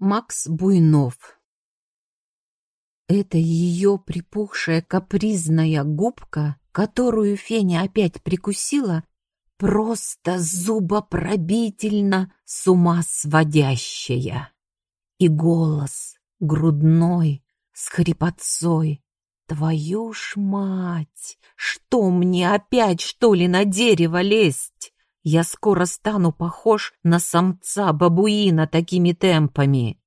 Макс Буйнов Это ее припухшая капризная губка, которую Феня опять прикусила, просто зубопробительно с ума сводящая. И голос грудной, с хрипотцой. Твою ж мать! Что мне опять, что ли, на дерево лезть? Я скоро стану похож на самца бабуина такими темпами.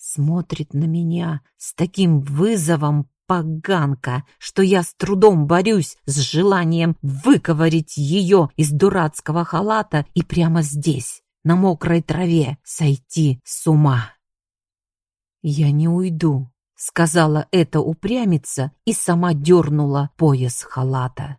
Смотрит на меня с таким вызовом поганка, что я с трудом борюсь с желанием выковырить ее из дурацкого халата и прямо здесь, на мокрой траве, сойти с ума. «Я не уйду», — сказала эта упрямица и сама дернула пояс халата.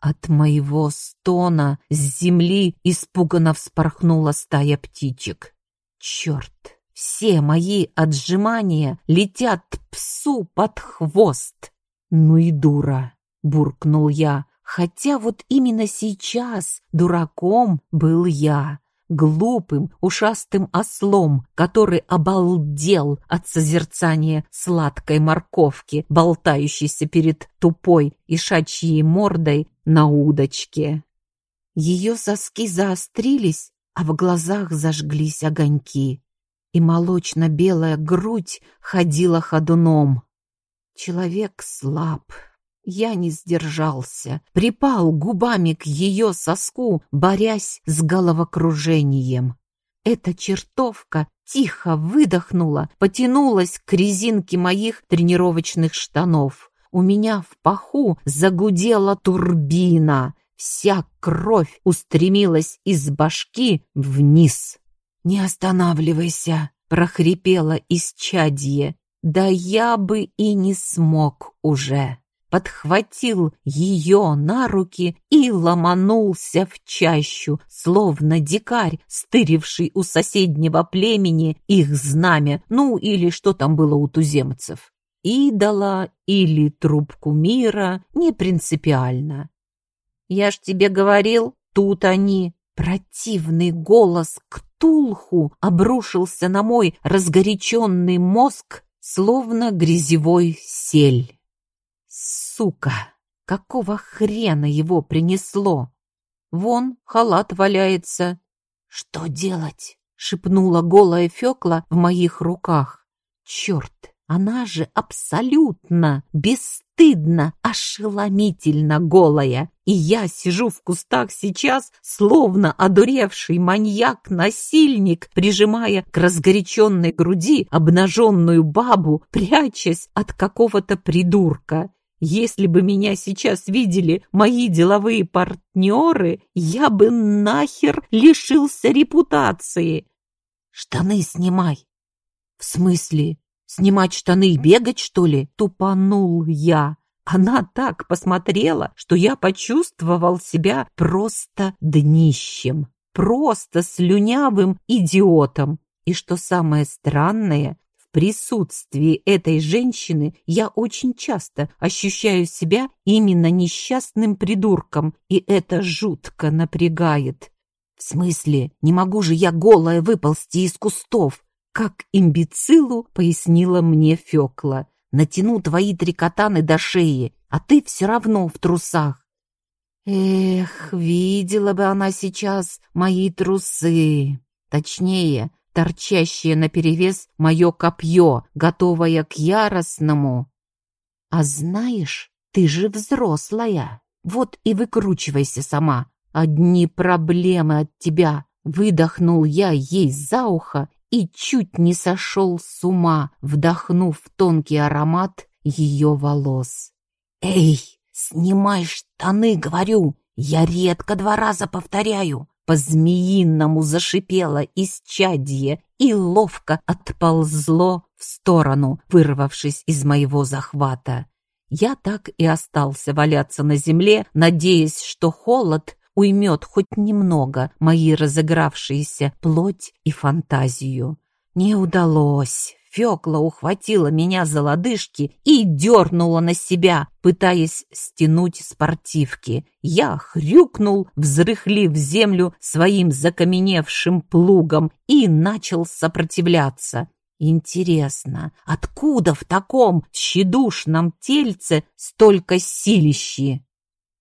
От моего стона с земли испуганно вспорхнула стая птичек. Черт, все мои отжимания летят псу под хвост. Ну и дура, буркнул я, хотя вот именно сейчас дураком был я глупым, ушастым ослом, который обалдел от созерцания сладкой морковки, болтающейся перед тупой ишачьей мордой на удочке. Ее соски заострились, а в глазах зажглись огоньки, и молочно-белая грудь ходила ходуном. Человек слаб, я не сдержался, припал губами к ее соску, борясь с головокружением. Эта чертовка тихо выдохнула, потянулась к резинке моих тренировочных штанов. У меня в паху загудела турбина. Вся кровь устремилась из башки вниз. «Не останавливайся!» — прохрипела исчадье. «Да я бы и не смог уже!» подхватил ее на руки и ломанулся в чащу, словно дикарь, стыривший у соседнего племени их знамя, ну или что там было у туземцев. Идола или трубку мира, не принципиально. «Я ж тебе говорил, тут они!» Противный голос Ктулху обрушился на мой разгоряченный мозг, словно грязевой сель. Сука! Какого хрена его принесло? Вон халат валяется. Что делать? Шепнула голая Фёкла в моих руках. Черт, она же абсолютно, бесстыдно, ошеломительно голая. И я сижу в кустах сейчас, словно одуревший маньяк-насильник, прижимая к разгоряченной груди обнаженную бабу, прячась от какого-то придурка. Если бы меня сейчас видели мои деловые партнеры, я бы нахер лишился репутации. Штаны снимай. В смысле? Снимать штаны и бегать, что ли? Тупанул я. Она так посмотрела, что я почувствовал себя просто днищем, просто слюнявым идиотом. И что самое странное, присутствии этой женщины я очень часто ощущаю себя именно несчастным придурком, и это жутко напрягает. В смысле, не могу же я голая выползти из кустов? Как имбецилу пояснила мне Фёкла. Натяну твои три катаны до шеи, а ты все равно в трусах. Эх, видела бы она сейчас мои трусы. Точнее, торчащее наперевес мое копье, готовое к яростному. А знаешь, ты же взрослая, вот и выкручивайся сама. Одни проблемы от тебя. Выдохнул я ей за ухо и чуть не сошел с ума, вдохнув тонкий аромат ее волос. «Эй, снимай штаны, говорю! Я редко два раза повторяю. По-змеиному зашипело исчадье и ловко отползло в сторону, вырвавшись из моего захвата. Я так и остался валяться на земле, надеясь, что холод уймет хоть немного мои разыгравшиеся плоть и фантазию. Не удалось. Фёкла ухватила меня за лодыжки и дернула на себя, пытаясь стянуть спортивки. Я хрюкнул, взрыхлив землю своим закаменевшим плугом и начал сопротивляться. Интересно, откуда в таком тщедушном тельце столько силищи?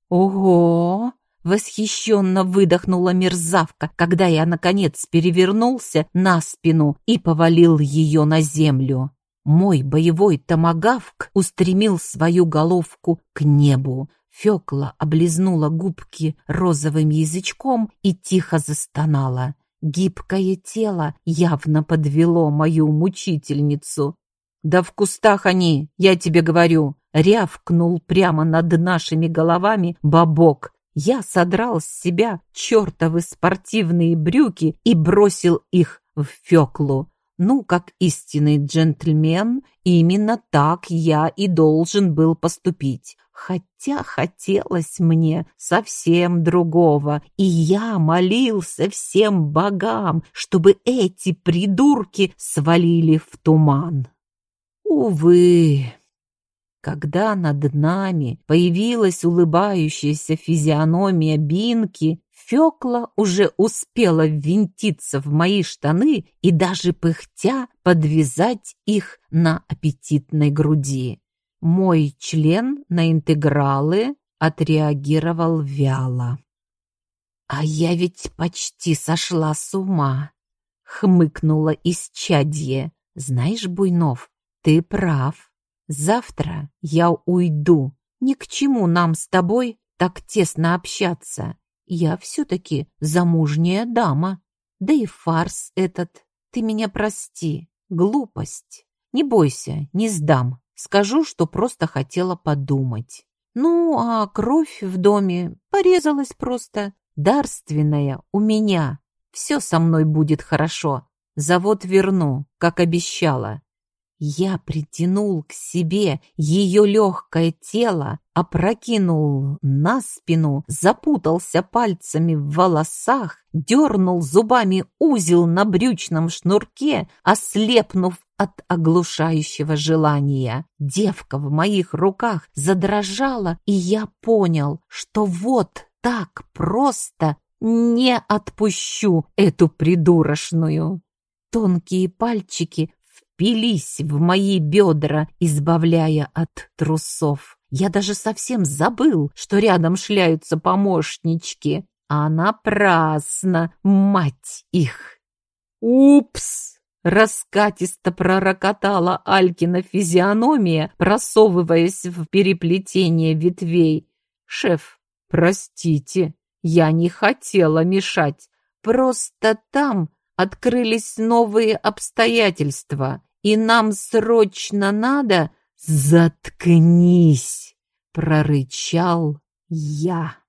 Ого! Восхищенно выдохнула мерзавка, когда я, наконец, перевернулся на спину и повалил ее на землю. Мой боевой томагавк устремил свою головку к небу. Фёкла облизнула губки розовым язычком и тихо застонала. Гибкое тело явно подвело мою мучительницу. «Да в кустах они, я тебе говорю!» Рявкнул прямо над нашими головами бабок. Я содрал с себя чертовы спортивные брюки и бросил их в Феклу. Ну, как истинный джентльмен, именно так я и должен был поступить хотя хотелось мне совсем другого, и я молился всем богам, чтобы эти придурки свалили в туман. Увы, когда над нами появилась улыбающаяся физиономия Бинки, Фёкла уже успела ввинтиться в мои штаны и даже пыхтя подвязать их на аппетитной груди. Мой член на интегралы отреагировал вяло. «А я ведь почти сошла с ума!» — хмыкнула исчадье. «Знаешь, Буйнов, ты прав. Завтра я уйду. Ни к чему нам с тобой так тесно общаться. Я все-таки замужняя дама. Да и фарс этот. Ты меня прости. Глупость. Не бойся, не сдам. Скажу, что просто хотела подумать. Ну, а кровь в доме порезалась просто. Дарственная у меня. Все со мной будет хорошо. Завод верну, как обещала. Я притянул к себе ее легкое тело, опрокинул на спину, запутался пальцами в волосах, дернул зубами узел на брючном шнурке, ослепнув от оглушающего желания. Девка в моих руках задрожала, и я понял, что вот так просто не отпущу эту придурочную. Тонкие пальчики впились в мои бедра, избавляя от трусов. Я даже совсем забыл, что рядом шляются помощнички, а напрасно, мать их. «Упс!» Раскатисто пророкотала Алькина физиономия, просовываясь в переплетение ветвей. «Шеф, простите, я не хотела мешать. Просто там открылись новые обстоятельства, и нам срочно надо...» «Заткнись!» — прорычал я.